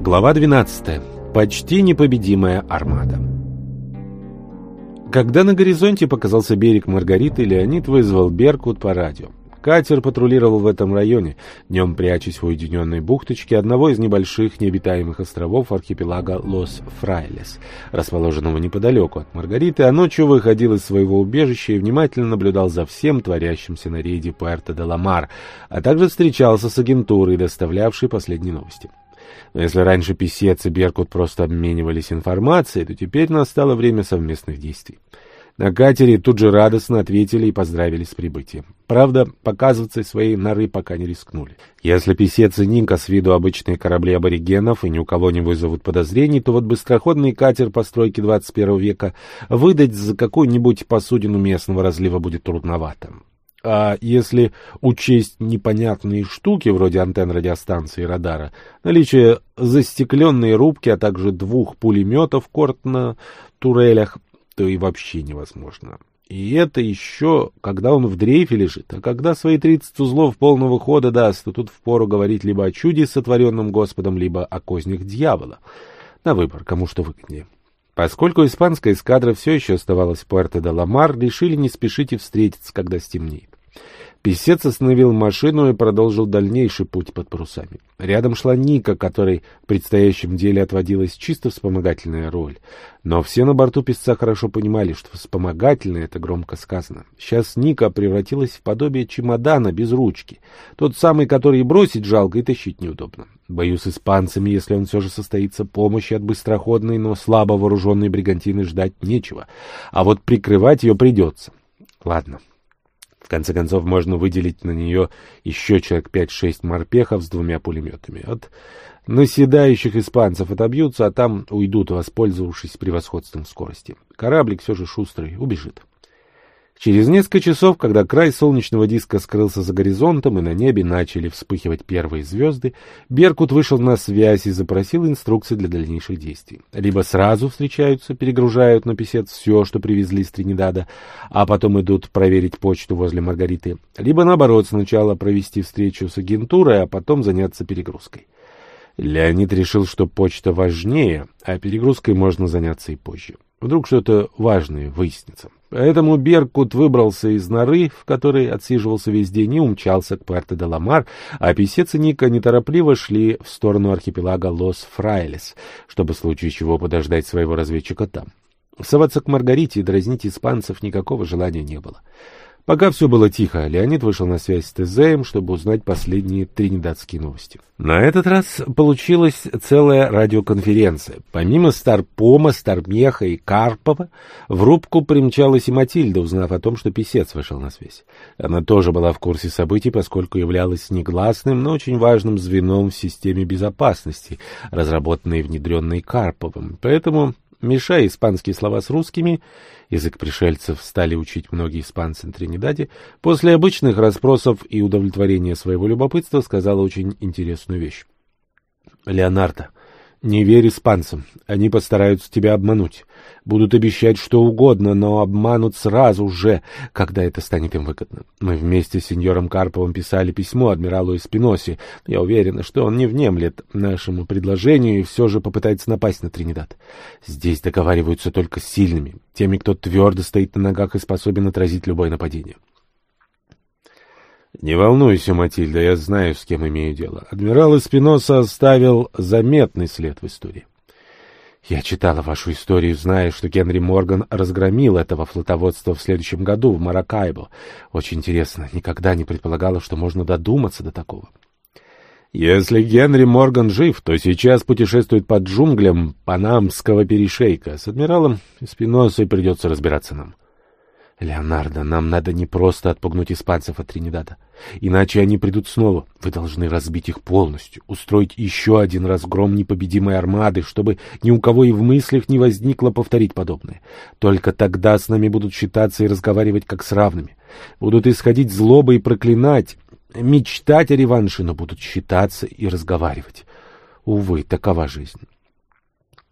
Глава 12. Почти непобедимая армада. Когда на горизонте показался берег Маргариты, Леонид вызвал Беркут по радио. Катер патрулировал в этом районе, днем прячась в уединенной бухточке одного из небольших необитаемых островов архипелага Лос-Фрайлес, расположенного неподалеку от Маргариты, а ночью выходил из своего убежища и внимательно наблюдал за всем творящимся на рейде Пуэрто-де-Ламар, а также встречался с агентурой, доставлявшей последние новости. Но если раньше писец и Беркут просто обменивались информацией, то теперь настало время совместных действий. На катере тут же радостно ответили и поздравили с прибытием. Правда, показываться своей норы пока не рискнули. Если писец и Нинка с виду обычные корабли аборигенов и ни у кого не вызовут подозрений, то вот быстроходный катер постройки 21 века выдать за какую-нибудь посудину местного разлива будет трудновато. А если учесть непонятные штуки, вроде антенн радиостанции и радара, наличие застекленной рубки, а также двух пулеметов корт на турелях, то и вообще невозможно. И это еще, когда он в дрейфе лежит, а когда свои 30 узлов полного хода даст, то тут впору говорить либо о чуде, сотворенном Господом, либо о кознях дьявола. На выбор, кому что выгоднее. Поскольку испанская эскадра все еще оставалась в Пуэрто-де-Ламар, решили не спешить и встретиться, когда стемнеет. Песец остановил машину и продолжил дальнейший путь под парусами. Рядом шла Ника, которой в предстоящем деле отводилась чисто вспомогательная роль. Но все на борту песца хорошо понимали, что вспомогательное — это громко сказано. Сейчас Ника превратилась в подобие чемодана без ручки. Тот самый, который бросить жалко и тащить неудобно. Боюсь, с испанцами, если он все же состоится, помощи от быстроходной, но слабо вооруженной бригантины ждать нечего. А вот прикрывать ее придется. Ладно, в конце концов, можно выделить на нее еще человек пять-шесть морпехов с двумя пулеметами. От наседающих испанцев отобьются, а там уйдут, воспользовавшись превосходством скорости. Кораблик все же шустрый, убежит. Через несколько часов, когда край солнечного диска скрылся за горизонтом и на небе начали вспыхивать первые звезды, Беркут вышел на связь и запросил инструкции для дальнейших действий. Либо сразу встречаются, перегружают на писец все, что привезли из Тринидада, а потом идут проверить почту возле Маргариты, либо наоборот сначала провести встречу с агентурой, а потом заняться перегрузкой. Леонид решил, что почта важнее, а перегрузкой можно заняться и позже. Вдруг что-то важное выяснится. Поэтому Беркут выбрался из норы, в которой отсиживался весь день, и умчался к Пуэрто-де-Ламар, а писец и Ника неторопливо шли в сторону архипелага Лос-Фрайлес, чтобы в случае чего подождать своего разведчика там. Соваться к Маргарите и дразнить испанцев никакого желания не было. Пока все было тихо, Леонид вышел на связь с ТЗМ, чтобы узнать последние тринидадские новости. На этот раз получилась целая радиоконференция. Помимо Старпома, Стармеха и Карпова, в рубку примчалась и Матильда, узнав о том, что писец вышел на связь. Она тоже была в курсе событий, поскольку являлась негласным, но очень важным звеном в системе безопасности, разработанной и внедренной Карповым. Поэтому Мешая испанские слова с русскими, язык пришельцев стали учить многие испанцы на Тринидаде, после обычных расспросов и удовлетворения своего любопытства сказала очень интересную вещь. «Леонардо, не верь испанцам, они постараются тебя обмануть. Будут обещать что угодно, но обманут сразу же, когда это станет им выгодно. Мы вместе с сеньором Карповым писали письмо адмиралу Эспиноси. Я уверена, что он не внемлет нашему предложению и все же попытается напасть на Тринидад. Здесь договариваются только с сильными, теми, кто твердо стоит на ногах и способен отразить любое нападение. Не волнуйся, Матильда, я знаю, с кем имею дело. Адмирал Эспиноса оставил заметный след в истории. Я читала вашу историю, зная, что Генри Морган разгромил этого флотоводства в следующем году в Маракайбо. Очень интересно, никогда не предполагала, что можно додуматься до такого. Если Генри Морган жив, то сейчас путешествует под джунглям Панамского перешейка. С адмиралом Спиносой придется разбираться нам. Леонардо, нам надо не просто отпугнуть испанцев от Тринидада. Иначе они придут снова. Вы должны разбить их полностью, устроить еще один разгром непобедимой армады, чтобы ни у кого и в мыслях не возникло повторить подобное. Только тогда с нами будут считаться и разговаривать как с равными. Будут исходить злобой и проклинать, мечтать о реванше, но будут считаться и разговаривать. Увы, такова жизнь.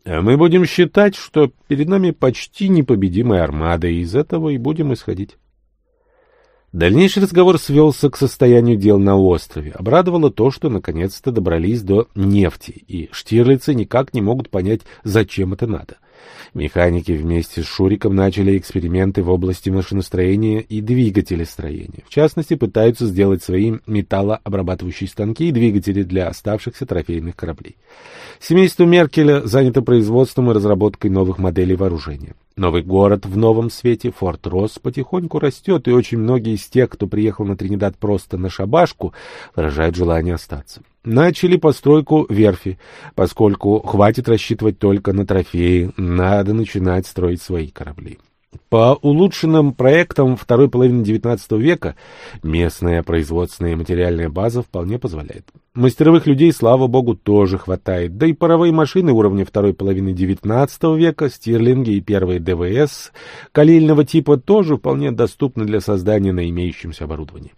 А мы будем считать, что перед нами почти непобедимая армада, и из этого и будем исходить. Дальнейший разговор свелся к состоянию дел на острове. Обрадовало то, что наконец-то добрались до нефти, и штирлицы никак не могут понять, зачем это надо. Механики вместе с Шуриком начали эксперименты в области машиностроения и двигателестроения. В частности, пытаются сделать свои металлообрабатывающие станки и двигатели для оставшихся трофейных кораблей. Семейство Меркеля занято производством и разработкой новых моделей вооружения. Новый город в новом свете, Форт Росс, потихоньку растет, и очень многие из тех, кто приехал на Тринидад просто на шабашку, выражают желание остаться. Начали постройку верфи, поскольку хватит рассчитывать только на трофеи, надо начинать строить свои корабли. По улучшенным проектам второй половины XIX века местная производственная и материальная база вполне позволяет. Мастеровых людей, слава богу, тоже хватает, да и паровые машины уровня второй половины XIX века, стирлинги и первые ДВС калильного типа тоже вполне доступны для создания на имеющемся оборудовании.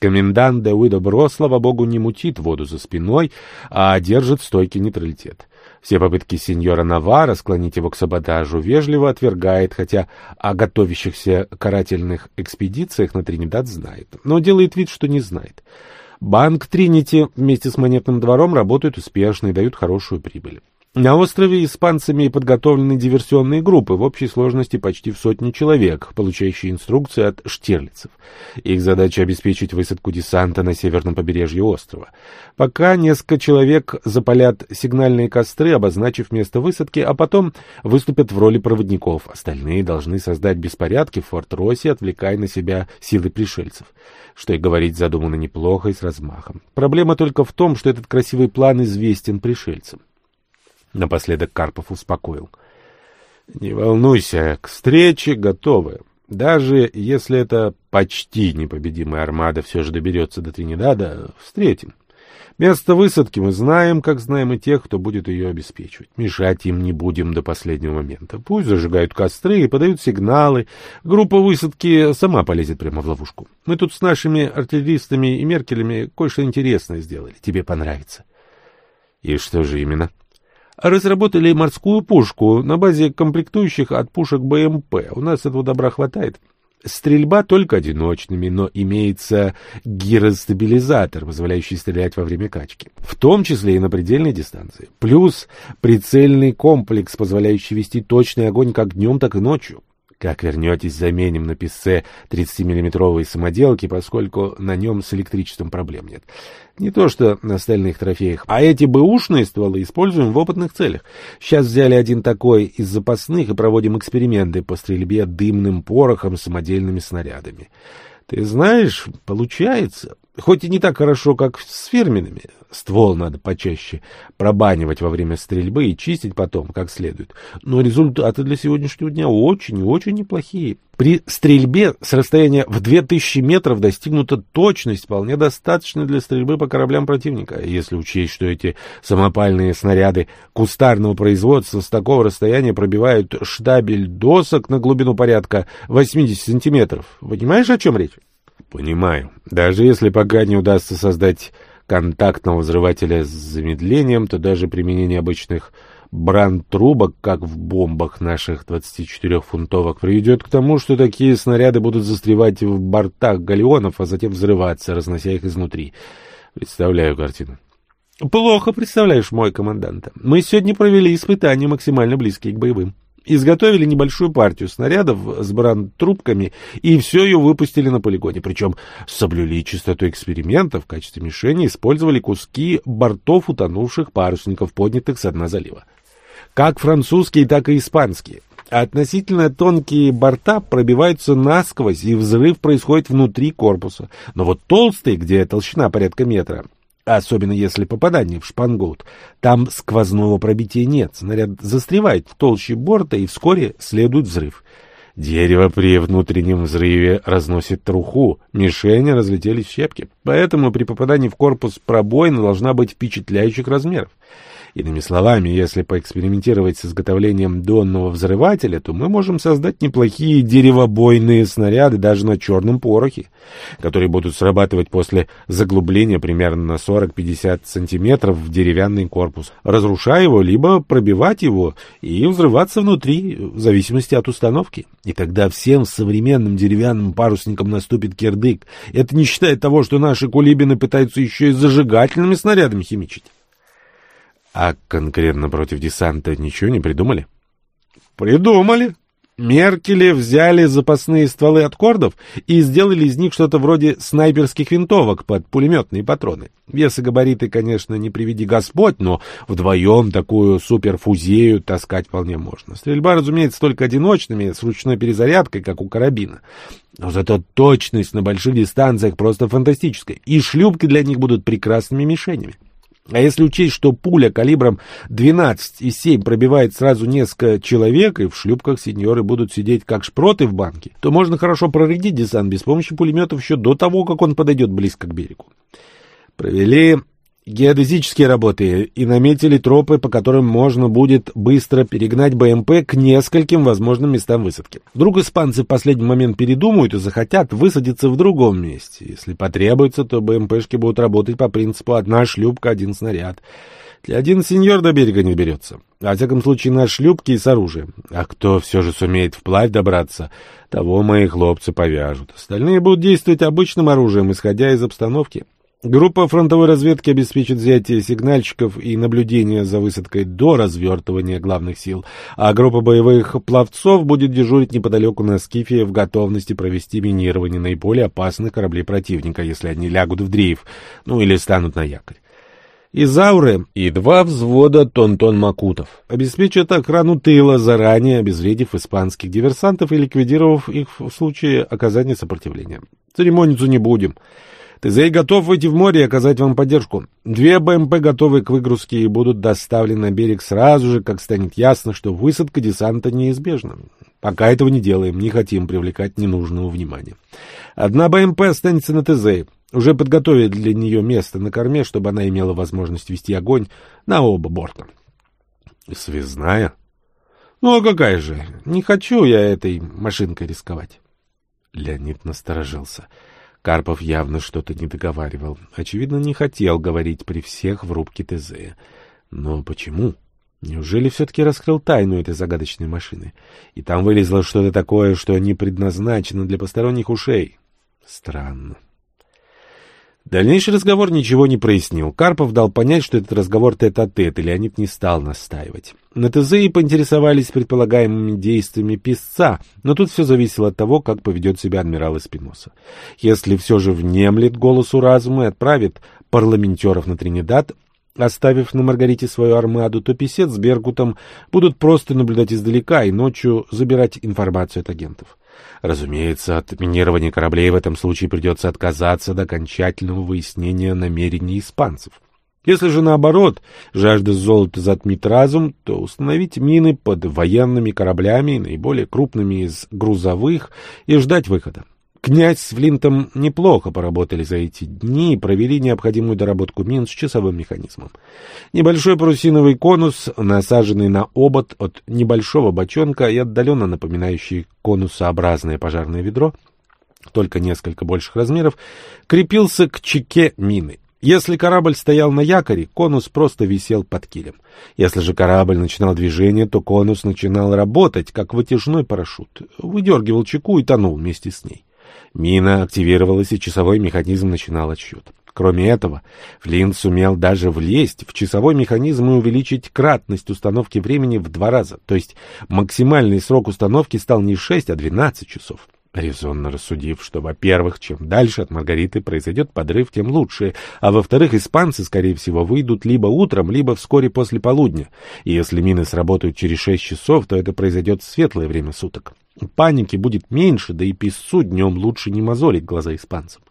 Комендант Деуидо Бро, слава богу, не мутит воду за спиной, а держит стойкий нейтралитет. Все попытки сеньора Навара склонить его к саботажу вежливо отвергает, хотя о готовящихся карательных экспедициях на Тринидад знает, но делает вид, что не знает. Банк Тринити вместе с монетным двором работают успешно и дают хорошую прибыль. На острове испанцами подготовлены диверсионные группы, в общей сложности почти в сотни человек, получающие инструкции от штирлицев. Их задача обеспечить высадку десанта на северном побережье острова. Пока несколько человек запалят сигнальные костры, обозначив место высадки, а потом выступят в роли проводников. Остальные должны создать беспорядки в Форт-Росе, отвлекая на себя силы пришельцев. Что и говорить, задумано неплохо и с размахом. Проблема только в том, что этот красивый план известен пришельцам. Напоследок Карпов успокоил. «Не волнуйся, к встрече готовы. Даже если эта почти непобедимая армада все же доберется до Тринидада, встретим. Место высадки мы знаем, как знаем и тех, кто будет ее обеспечивать. Мешать им не будем до последнего момента. Пусть зажигают костры и подают сигналы. Группа высадки сама полезет прямо в ловушку. Мы тут с нашими артиллеристами и меркелями кое-что интересное сделали. Тебе понравится. — И что же именно? — Разработали морскую пушку на базе комплектующих от пушек БМП. У нас этого добра хватает. Стрельба только одиночными, но имеется гиростабилизатор, позволяющий стрелять во время качки, в том числе и на предельной дистанции. Плюс прицельный комплекс, позволяющий вести точный огонь как днем, так и ночью. Как вернетесь, заменим на писце 30-миллиметровые самоделки, поскольку на нем с электричеством проблем нет. Не то что на остальных трофеях, а эти бэушные стволы используем в опытных целях. Сейчас взяли один такой из запасных и проводим эксперименты по стрельбе дымным порохом самодельными снарядами. Ты знаешь, получается. Хоть и не так хорошо, как с фирменными. Ствол надо почаще пробанивать во время стрельбы и чистить потом, как следует. Но результаты для сегодняшнего дня очень и очень неплохие. При стрельбе с расстояния в 2000 метров достигнута точность, вполне достаточная для стрельбы по кораблям противника. Если учесть, что эти самопальные снаряды кустарного производства с такого расстояния пробивают штабель досок на глубину порядка 80 сантиметров. Понимаешь, о чем речь? Понимаю. Даже если пока не удастся создать контактного взрывателя с замедлением, то даже применение обычных бранд-трубок, как в бомбах наших 24-фунтовок, приведет к тому, что такие снаряды будут застревать в бортах галеонов, а затем взрываться, разнося их изнутри. Представляю картину. Плохо представляешь, мой командант. Мы сегодня провели испытания, максимально близкие к боевым. Изготовили небольшую партию снарядов с бранд-трубками и все ее выпустили на полигоне. Причем соблюли чистоту эксперимента. В качестве мишени использовали куски бортов утонувших парусников, поднятых с дна залива. Как французские, так и испанские. Относительно тонкие борта пробиваются насквозь, и взрыв происходит внутри корпуса. Но вот толстые, где толщина порядка метра, особенно если попадание в шпангоут. Там сквозного пробития нет, снаряд застревает в толще борта, и вскоре следует взрыв. Дерево при внутреннем взрыве разносит труху, мишени разлетелись в щепки, поэтому при попадании в корпус пробоина должна быть впечатляющих размеров. Иными словами, если поэкспериментировать с изготовлением донного взрывателя, то мы можем создать неплохие деревобойные снаряды даже на черном порохе, которые будут срабатывать после заглубления примерно на 40-50 сантиметров в деревянный корпус, разрушая его, либо пробивать его и взрываться внутри, в зависимости от установки. И тогда всем современным деревянным парусникам наступит кирдык. Это не считая того, что наши кулибины пытаются еще и зажигательными снарядами химичить. А конкретно против десанта ничего не придумали? Придумали. Меркели взяли запасные стволы от кордов и сделали из них что-то вроде снайперских винтовок под пулеметные патроны. Вес и габариты, конечно, не приведи Господь, но вдвоем такую суперфузею таскать вполне можно. Стрельба, разумеется, только одиночными, с ручной перезарядкой, как у карабина. Но зато точность на больших дистанциях просто фантастическая, и шлюпки для них будут прекрасными мишенями. А если учесть, что пуля калибром 12,7 пробивает сразу несколько человек, и в шлюпках сеньоры будут сидеть как шпроты в банке, то можно хорошо проредить десант без помощи пулеметов еще до того, как он подойдет близко к берегу. Провели геодезические работы и наметили тропы, по которым можно будет быстро перегнать БМП к нескольким возможным местам высадки. Вдруг испанцы в последний момент передумают и захотят высадиться в другом месте. Если потребуется, то БМПшки будут работать по принципу «одна шлюпка, один снаряд». Для один сеньор до берега не берется. Во всяком случае, на шлюпке и с оружием. А кто все же сумеет вплавь добраться, того мои хлопцы повяжут. Остальные будут действовать обычным оружием, исходя из обстановки. Группа фронтовой разведки обеспечит взятие сигнальщиков и наблюдение за высадкой до развертывания главных сил, а группа боевых пловцов будет дежурить неподалеку на Скифе в готовности провести минирование наиболее опасных кораблей противника, если они лягут в дрейф, ну или станут на якорь. Изауры и два взвода тонтон-макутов обеспечат охрану тыла, заранее обезвредив испанских диверсантов и ликвидировав их в случае оказания сопротивления. Церемониться не будем. Тезей готов выйти в море и оказать вам поддержку. Две БМП готовы к выгрузке и будут доставлены на берег сразу же, как станет ясно, что высадка десанта неизбежна. Пока этого не делаем, не хотим привлекать ненужного внимания. Одна БМП останется на ТЗ. Уже подготовили для нее место на корме, чтобы она имела возможность вести огонь на оба борта. Связная? Ну, а какая же? Не хочу я этой машинкой рисковать. Леонид насторожился. — Карпов явно что-то не договаривал. Очевидно, не хотел говорить при всех в рубке ТЗ. Но почему? Неужели все-таки раскрыл тайну этой загадочной машины? И там вылезло что-то такое, что не предназначено для посторонних ушей? Странно. Дальнейший разговор ничего не прояснил. Карпов дал понять, что этот разговор тет-а-тет, -тет, и Леонид не стал настаивать. На ТЗ и поинтересовались предполагаемыми действиями писца, но тут все зависело от того, как поведет себя адмирал Эспиноса. Если все же внемлет голосу разума и отправит парламентеров на Тринидад, Оставив на Маргарите свою армаду, то писец с Бергутом будут просто наблюдать издалека и ночью забирать информацию от агентов. Разумеется, от минирования кораблей в этом случае придется отказаться до окончательного выяснения намерений испанцев. Если же наоборот, жажда золота затмит разум, то установить мины под военными кораблями, наиболее крупными из грузовых, и ждать выхода. Князь с Флинтом неплохо поработали за эти дни и провели необходимую доработку мин с часовым механизмом. Небольшой парусиновый конус, насаженный на обод от небольшого бочонка и отдаленно напоминающий конусообразное пожарное ведро, только несколько больших размеров, крепился к чеке мины. Если корабль стоял на якоре, конус просто висел под килем. Если же корабль начинал движение, то конус начинал работать, как вытяжной парашют, выдергивал чеку и тонул вместе с ней. Мина активировалась, и часовой механизм начинал отсчет. Кроме этого, Флинт сумел даже влезть в часовой механизм и увеличить кратность установки времени в два раза, то есть максимальный срок установки стал не 6, а 12 часов. Резонно рассудив, что, во-первых, чем дальше от Маргариты произойдет подрыв, тем лучше, а во-вторых, испанцы, скорее всего, выйдут либо утром, либо вскоре после полудня, и если мины сработают через шесть часов, то это произойдет в светлое время суток. Паники будет меньше, да и писцу днем лучше не мозолить глаза испанцам.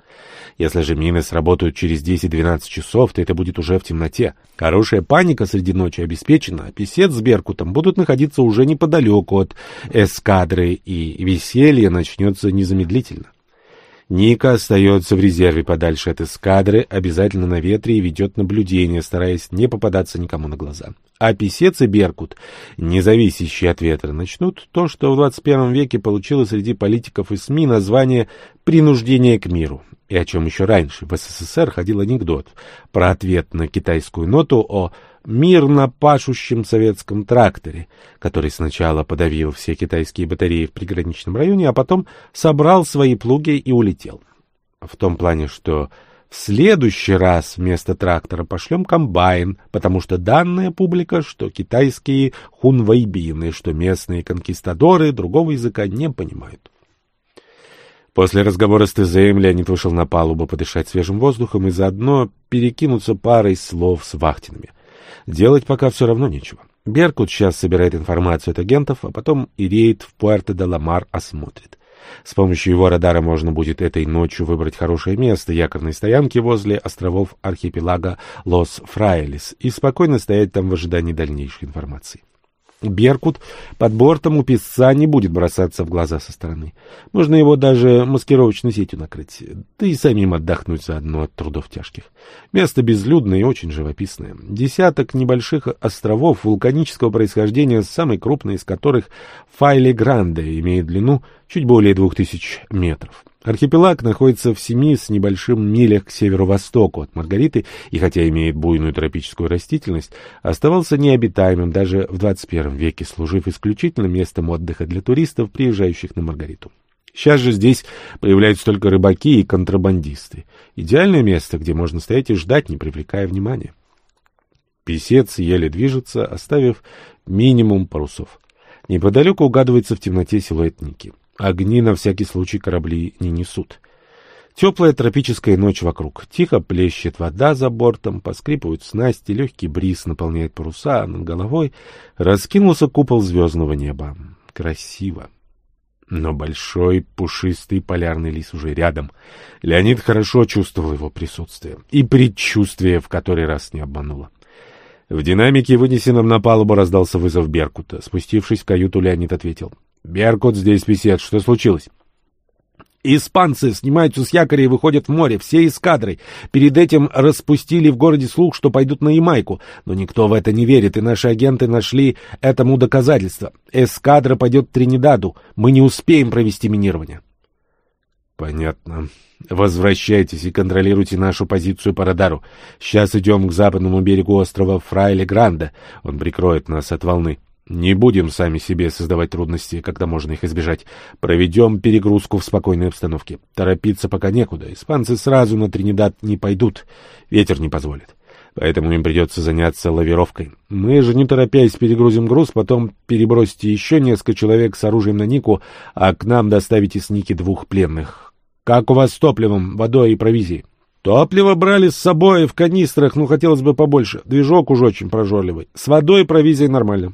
Если же мины сработают через 10-12 часов, то это будет уже в темноте. Хорошая паника среди ночи обеспечена, а писец с Беркутом будут находиться уже неподалеку от эскадры, и веселье начнется незамедлительно. Ника остается в резерве подальше от эскадры, обязательно на ветре и ведет наблюдение, стараясь не попадаться никому на глаза. А писец и Беркут, независящие от ветра, начнут то, что в 21 веке получило среди политиков и СМИ название «принуждение к миру». И о чем еще раньше в СССР ходил анекдот про ответ на китайскую ноту о мирно пашущем советском тракторе, который сначала подавил все китайские батареи в приграничном районе, а потом собрал свои плуги и улетел. В том плане, что в следующий раз вместо трактора пошлем комбайн, потому что данная публика, что китайские хунвайбины, что местные конкистадоры другого языка не понимают. После разговора с ТЗМ Леонид вышел на палубу подышать свежим воздухом и заодно перекинуться парой слов с вахтинами. Делать пока все равно нечего. Беркут сейчас собирает информацию от агентов, а потом и рейд в Пуэрто-де-Ламар осмотрит. С помощью его радара можно будет этой ночью выбрать хорошее место якорной стоянки возле островов архипелага Лос-Фрайлес и спокойно стоять там в ожидании дальнейшей информации. Беркут под бортом у песца не будет бросаться в глаза со стороны. Можно его даже маскировочной сетью накрыть, да и самим отдохнуть заодно от трудов тяжких. Место безлюдное и очень живописное. Десяток небольших островов вулканического происхождения, самый крупный из которых Файли Гранде, имеет длину чуть более двух тысяч метров. Архипелаг находится в семи с небольшим милях к северо-востоку от Маргариты и, хотя имеет буйную тропическую растительность, оставался необитаемым даже в 21 веке, служив исключительно местом отдыха для туристов, приезжающих на Маргариту. Сейчас же здесь появляются только рыбаки и контрабандисты. Идеальное место, где можно стоять и ждать, не привлекая внимания. Песец еле движется, оставив минимум парусов. Неподалеку угадывается в темноте силуэт Ники. Огни на всякий случай корабли не несут. Теплая тропическая ночь вокруг. Тихо плещет вода за бортом, поскрипывают снасти, легкий бриз наполняет паруса, а над головой раскинулся купол звездного неба. Красиво. Но большой пушистый полярный лис уже рядом. Леонид хорошо чувствовал его присутствие. И предчувствие в который раз не обмануло. В динамике, вынесенном на палубу, раздался вызов Беркута. Спустившись в каюту, Леонид ответил. «Беркут здесь писец. Что случилось?» Испанцы снимаются с якоря и выходят в море, все эскадрой. Перед этим распустили в городе слух, что пойдут на Ямайку. Но никто в это не верит, и наши агенты нашли этому доказательства. Эскадра пойдет к Тринидаду. Мы не успеем провести минирование. Понятно. Возвращайтесь и контролируйте нашу позицию по радару. Сейчас идем к западному берегу острова Фрайле-Гранде. Он прикроет нас от волны. Не будем сами себе создавать трудности, когда можно их избежать. Проведем перегрузку в спокойной обстановке. Торопиться пока некуда. Испанцы сразу на Тринидад не пойдут. Ветер не позволит. Поэтому им придется заняться лавировкой. Мы же, не торопясь, перегрузим груз, потом перебросите еще несколько человек с оружием на Нику, а к нам доставите с Ники двух пленных. Как у вас с топливом, водой и провизией? Топливо брали с собой в канистрах, но хотелось бы побольше. Движок уж очень прожорливый. С водой и провизией нормально.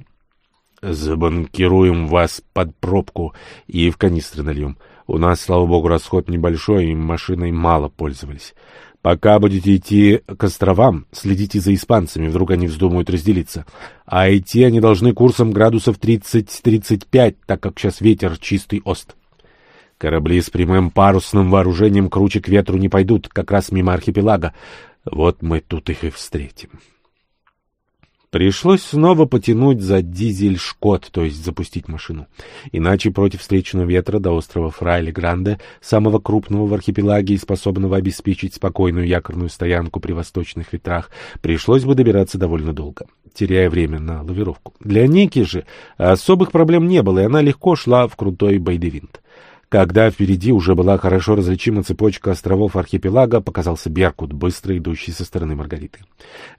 Забанкируем вас под пробку и в канистры нальем. У нас, слава богу, расход небольшой, и машиной мало пользовались. Пока будете идти к островам, следите за испанцами, вдруг они вздумают разделиться. А идти они должны курсом градусов 30-35, так как сейчас ветер чистый ост. Корабли с прямым парусным вооружением круче к ветру не пойдут, как раз мимо архипелага. Вот мы тут их и встретим. Пришлось снова потянуть за дизель-шкот, то есть запустить машину. Иначе против встречного ветра до острова Фрайли-Гранде, самого крупного в архипелаге и способного обеспечить спокойную якорную стоянку при восточных ветрах, пришлось бы добираться довольно долго, теряя время на лавировку. Для Ники же особых проблем не было, и она легко шла в крутой Байдевинт. Когда впереди уже была хорошо различима цепочка островов архипелага, показался Беркут, быстро идущий со стороны Маргариты.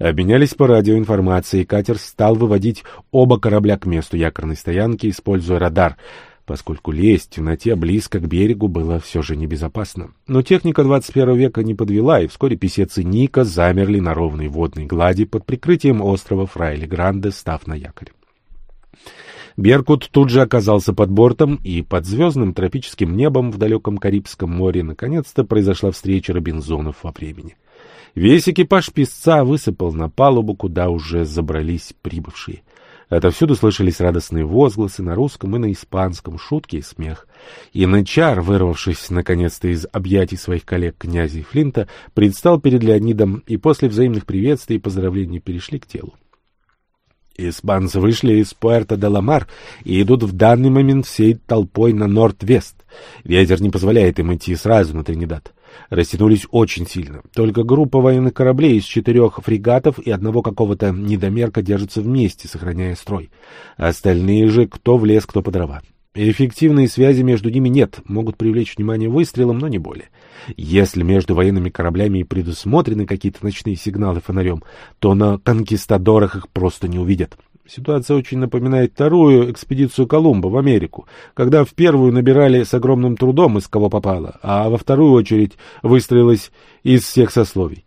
Обменялись по радио информацией, катер стал выводить оба корабля к месту якорной стоянки, используя радар, поскольку лезть в темноте близко к берегу было все же небезопасно. Но техника 21 века не подвела, и вскоре писец и Ника замерли на ровной водной глади под прикрытием острова Фрайли-Гранде, став на якорь. Беркут тут же оказался под бортом, и под звездным тропическим небом в далеком Карибском море наконец-то произошла встреча Робинзонов во времени. Весь экипаж песца высыпал на палубу, куда уже забрались прибывшие. Отовсюду слышались радостные возгласы на русском и на испанском, шутки и смех. Янычар, вырвавшись наконец-то из объятий своих коллег князя и Флинта, предстал перед Леонидом и после взаимных приветствий и поздравлений перешли к телу. Испанцы вышли из Пуэрто-де-Ламар и идут в данный момент всей толпой на Норд-Вест. Ветер не позволяет им идти сразу на Тринидад. Растянулись очень сильно. Только группа военных кораблей из четырех фрегатов и одного какого-то недомерка держатся вместе, сохраняя строй. Остальные же кто в лес, кто по дрова. Эффективной связи между ними нет, могут привлечь внимание выстрелом, но не более. Если между военными кораблями и предусмотрены какие-то ночные сигналы фонарем, то на конкистадорах их просто не увидят. Ситуация очень напоминает вторую экспедицию Колумба в Америку, когда в первую набирали с огромным трудом из кого попало, а во вторую очередь выстрелилось из всех сословий.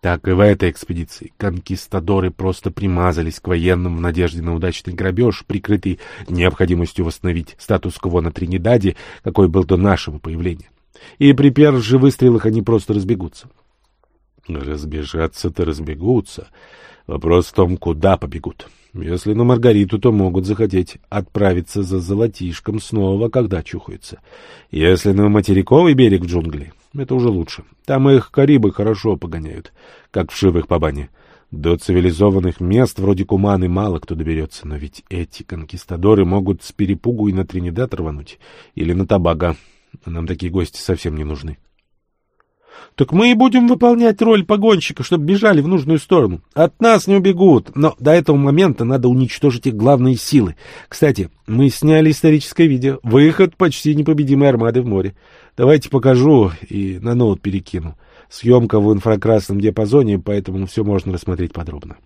Так и в этой экспедиции конкистадоры просто примазались к военным в надежде на удачный грабеж, прикрытый необходимостью восстановить статус-кво на Тринидаде, какой был до нашего появления. И при первых же выстрелах они просто разбегутся. Разбежаться-то разбегутся. Вопрос в том, куда побегут. Если на Маргариту, то могут захотеть отправиться за золотишком снова, когда чухаются. Если на материковый берег в джунгли, это уже лучше. Там их карибы хорошо погоняют, как в шивых по бане. До цивилизованных мест вроде Куманы мало кто доберется, но ведь эти конкистадоры могут с перепугу и на Тринидад рвануть, или на Табага. Нам такие гости совсем не нужны. Так мы и будем выполнять роль погонщика, чтобы бежали в нужную сторону. От нас не убегут, но до этого момента надо уничтожить их главные силы. Кстати, мы сняли историческое видео. Выход почти непобедимой армады в море. Давайте покажу и на ноут перекину. Съемка в инфракрасном диапазоне, поэтому все можно рассмотреть подробно.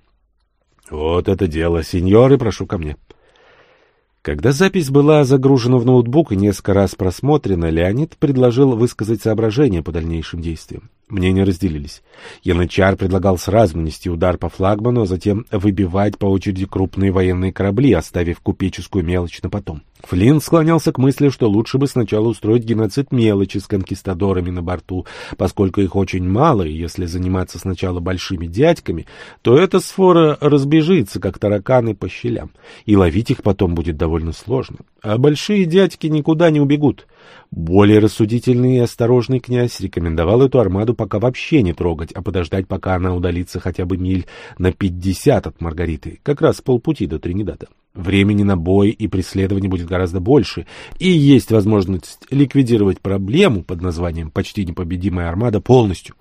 Вот это дело, сеньоры, прошу ко мне. Когда запись была загружена в ноутбук и несколько раз просмотрена, Леонид предложил высказать соображения по дальнейшим действиям. Мнения разделились. Янычар предлагал сразу нанести удар по флагману, а затем выбивать по очереди крупные военные корабли, оставив купеческую мелочь на потом. Флинн склонялся к мысли, что лучше бы сначала устроить геноцид мелочи с конкистадорами на борту, поскольку их очень мало, и если заниматься сначала большими дядьками, то эта сфора разбежится, как тараканы по щелям, и ловить их потом будет довольно сложно. А большие дядьки никуда не убегут. Более рассудительный и осторожный князь рекомендовал эту армаду пока вообще не трогать, а подождать, пока она удалится хотя бы миль на пятьдесят от Маргариты, как раз полпути до Тринидада. Времени на бой и преследование будет гораздо больше, и есть возможность ликвидировать проблему под названием «почти непобедимая армада» полностью.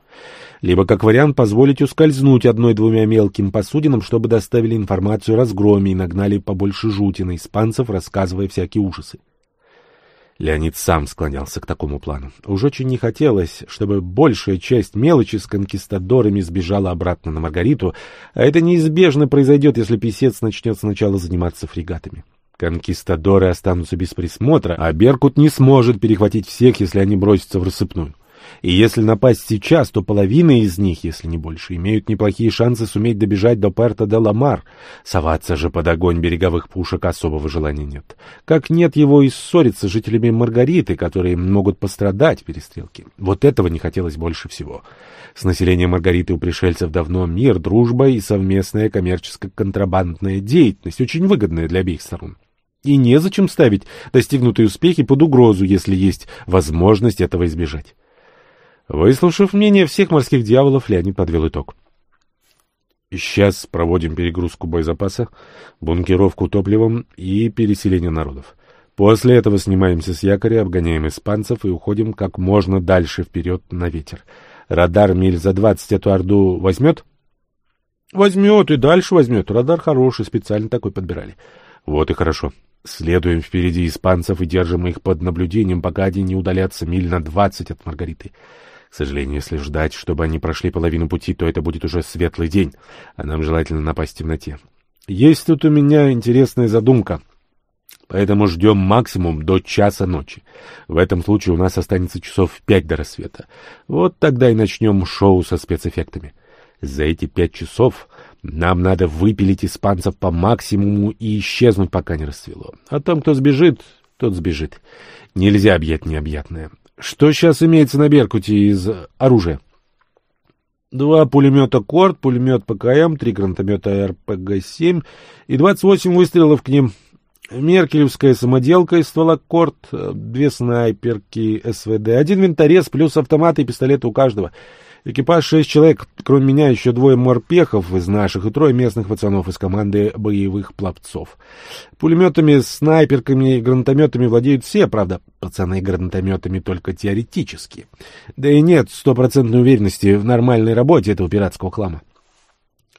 Либо, как вариант, позволить ускользнуть одной-двумя мелким посудинам, чтобы доставили информацию о разгроме и нагнали побольше жути на испанцев, рассказывая всякие ужасы. Леонид сам склонялся к такому плану. Уж очень не хотелось, чтобы большая часть мелочи с конкистадорами сбежала обратно на Маргариту, а это неизбежно произойдет, если писец начнет сначала заниматься фрегатами. Конкистадоры останутся без присмотра, а Беркут не сможет перехватить всех, если они бросятся в рассыпную. И если напасть сейчас, то половина из них, если не больше, имеют неплохие шансы суметь добежать до Перта де Ламар. Соваться же под огонь береговых пушек особого желания нет. Как нет его и ссориться с жителями Маргариты, которые могут пострадать в перестрелке. Вот этого не хотелось больше всего. С населением Маргариты у пришельцев давно мир, дружба и совместная коммерческо-контрабандная деятельность, очень выгодная для обеих сторон. И незачем ставить достигнутые успехи под угрозу, если есть возможность этого избежать. Выслушав мнение всех морских дьяволов, Леонид подвел итог. Сейчас проводим перегрузку боезапаса, бункеровку топливом и переселение народов. После этого снимаемся с якоря, обгоняем испанцев и уходим как можно дальше вперед на ветер. Радар миль за двадцать эту орду возьмет? Возьмет и дальше возьмет. Радар хороший, специально такой подбирали. Вот и хорошо. Следуем впереди испанцев и держим их под наблюдением, пока они не удалятся миль на двадцать от Маргариты. Сожалению, если ждать, чтобы они прошли половину пути, то это будет уже светлый день, а нам желательно напасть в темноте. Есть тут у меня интересная задумка. Поэтому ждем максимум до часа ночи. В этом случае у нас останется часов пять до рассвета. Вот тогда и начнем шоу со спецэффектами. За эти пять часов нам надо выпилить испанцев по максимуму и исчезнуть, пока не расцвело. А там, кто сбежит, тот сбежит. Нельзя объять необъятное. Что сейчас имеется на Беркуте из оружия? Два пулемета «Корт», пулемет ПКМ, три гранатомета РПГ-7 и 28 выстрелов к ним. Меркелевская самоделка из ствола «Корт», две снайперки СВД, один винторез плюс автоматы и пистолеты у каждого — Экипаж шесть человек, кроме меня еще двое морпехов из наших и трое местных пацанов из команды боевых пловцов. Пулеметами, снайперками и гранатометами владеют все, правда, пацаны гранатометами только теоретически. Да и нет стопроцентной уверенности в нормальной работе этого пиратского хлама.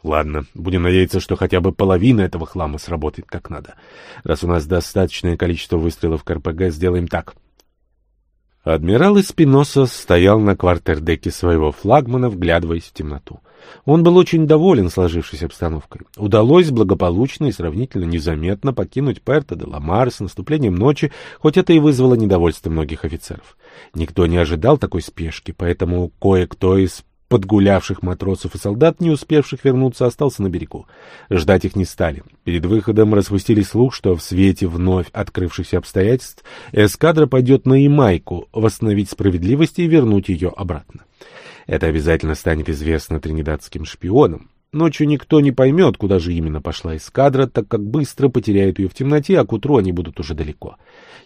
Ладно, будем надеяться, что хотя бы половина этого хлама сработает как надо. Раз у нас достаточное количество выстрелов к РПГ, сделаем так — Адмирал Эспиноса стоял на квартердеке своего флагмана, вглядываясь в темноту. Он был очень доволен сложившейся обстановкой. Удалось благополучно и сравнительно незаметно покинуть Перто де Ламар с наступлением ночи, хоть это и вызвало недовольство многих офицеров. Никто не ожидал такой спешки, поэтому кое-кто из подгулявших матросов и солдат, не успевших вернуться, остался на берегу. Ждать их не стали. Перед выходом распустили слух, что в свете вновь открывшихся обстоятельств эскадра пойдет на Ямайку, восстановить справедливость и вернуть ее обратно. Это обязательно станет известно тринидадским шпионам. Ночью никто не поймет, куда же именно пошла эскадра, так как быстро потеряют ее в темноте, а к утру они будут уже далеко.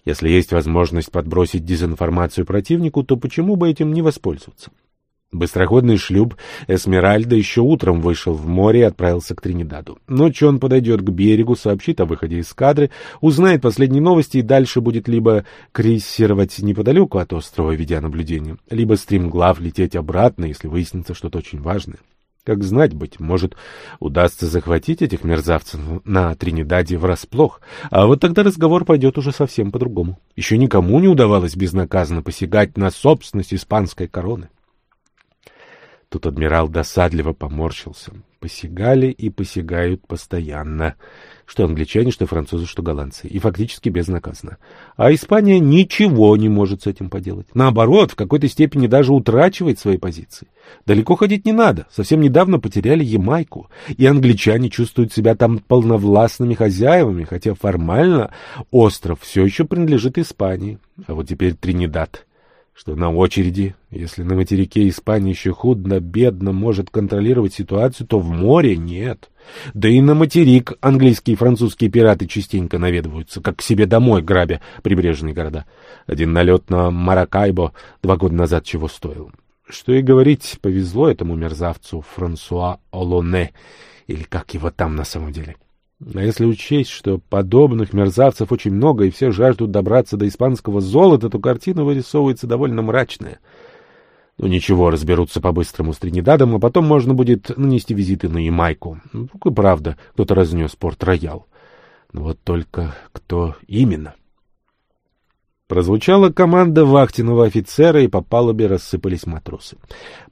Если есть возможность подбросить дезинформацию противнику, то почему бы этим не воспользоваться? Быстроходный шлюп «Эсмеральда» еще утром вышел в море и отправился к Тринидаду. Ночью он подойдет к берегу, сообщит о выходе из кадры, узнает последние новости и дальше будет либо крейсировать неподалеку от острова, ведя наблюдение, либо стримглав лететь обратно, если выяснится что-то очень важное. Как знать, быть может, удастся захватить этих мерзавцев на Тринидаде врасплох, а вот тогда разговор пойдет уже совсем по-другому. Еще никому не удавалось безнаказанно посягать на собственность испанской короны. Тут адмирал досадливо поморщился. Посягали и посягают постоянно. Что англичане, что французы, что голландцы. И фактически безнаказанно. А Испания ничего не может с этим поделать. Наоборот, в какой-то степени даже утрачивает свои позиции. Далеко ходить не надо. Совсем недавно потеряли Ямайку. И англичане чувствуют себя там полновластными хозяевами, хотя формально остров все еще принадлежит Испании. А вот теперь Тринидад что на очереди. Если на материке Испания еще худно-бедно может контролировать ситуацию, то в море нет. Да и на материк английские и французские пираты частенько наведываются, как к себе домой грабя прибрежные города. Один налет на Маракайбо два года назад чего стоил. Что и говорить, повезло этому мерзавцу Франсуа Олоне, или как его там на самом деле. — а если учесть, что подобных мерзавцев очень много, и все жаждут добраться до испанского золота, то картина вырисовывается довольно мрачная. Ну ничего, разберутся по-быстрому с Тринидадом, а потом можно будет нанести визиты на Ямайку. Ну, и правда, кто-то разнес порт-роял. Но вот только кто именно? Прозвучала команда вахтенного офицера, и по палубе рассыпались матросы.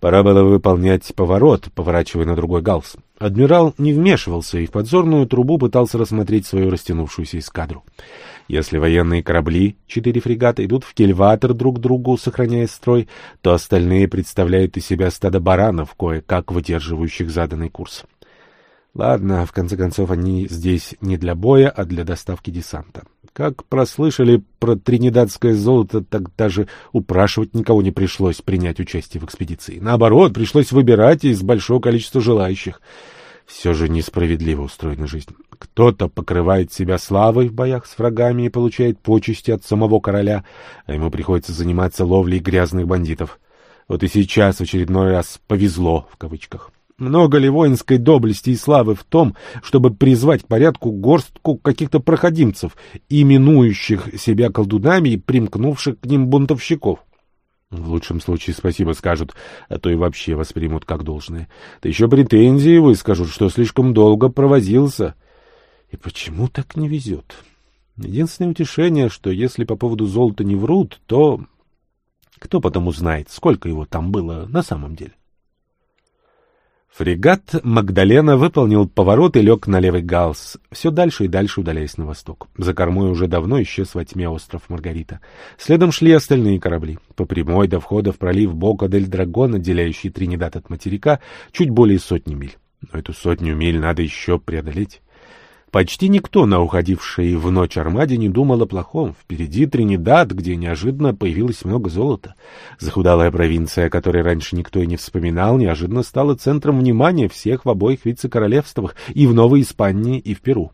Пора было выполнять поворот, поворачивая на другой галс. Адмирал не вмешивался и в подзорную трубу пытался рассмотреть свою растянувшуюся эскадру. Если военные корабли, четыре фрегата, идут в кельватор друг к другу, сохраняя строй, то остальные представляют из себя стадо баранов, кое-как выдерживающих заданный курс. Ладно, в конце концов, они здесь не для боя, а для доставки десанта. Как прослышали про тринидадское золото, так даже упрашивать никого не пришлось принять участие в экспедиции. Наоборот, пришлось выбирать из большого количества желающих. Все же несправедливо устроена жизнь. Кто-то покрывает себя славой в боях с врагами и получает почести от самого короля, а ему приходится заниматься ловлей грязных бандитов. Вот и сейчас в очередной раз «повезло» в кавычках. Много ли воинской доблести и славы в том, чтобы призвать к порядку горстку каких-то проходимцев, именующих себя колдунами и примкнувших к ним бунтовщиков? В лучшем случае спасибо скажут, а то и вообще воспримут как должное. Да еще претензии выскажут, что слишком долго провозился. И почему так не везет? Единственное утешение, что если по поводу золота не врут, то кто потом узнает, сколько его там было на самом деле? Фрегат «Магдалена» выполнил поворот и лег на левый галс, все дальше и дальше удаляясь на восток. За кормой уже давно исчез во тьме остров Маргарита. Следом шли остальные корабли. По прямой до входа в пролив Бока-дель-Драгон, отделяющий Тринидад от материка, чуть более сотни миль. Но эту сотню миль надо еще преодолеть. Почти никто на уходившей в ночь Армаде не думал о плохом. Впереди Тринидад, где неожиданно появилось много золота. Захудалая провинция, о которой раньше никто и не вспоминал, неожиданно стала центром внимания всех в обоих вице-королевствах, и в Новой Испании, и в Перу.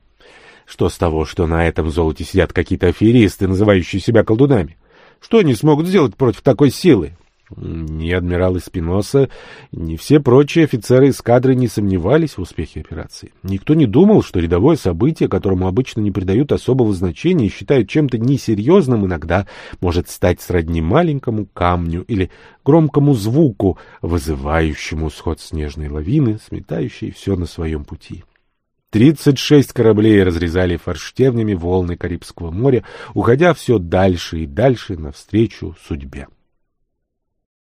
Что с того, что на этом золоте сидят какие-то аферисты, называющие себя колдунами? Что они смогут сделать против такой силы? Ни адмирал Эспиноса, ни все прочие офицеры эскадры не сомневались в успехе операции. Никто не думал, что рядовое событие, которому обычно не придают особого значения и считают чем-то несерьезным, иногда может стать сродни маленькому камню или громкому звуку, вызывающему сход снежной лавины, сметающей все на своем пути. Тридцать шесть кораблей разрезали форштевнями волны Карибского моря, уходя все дальше и дальше навстречу судьбе.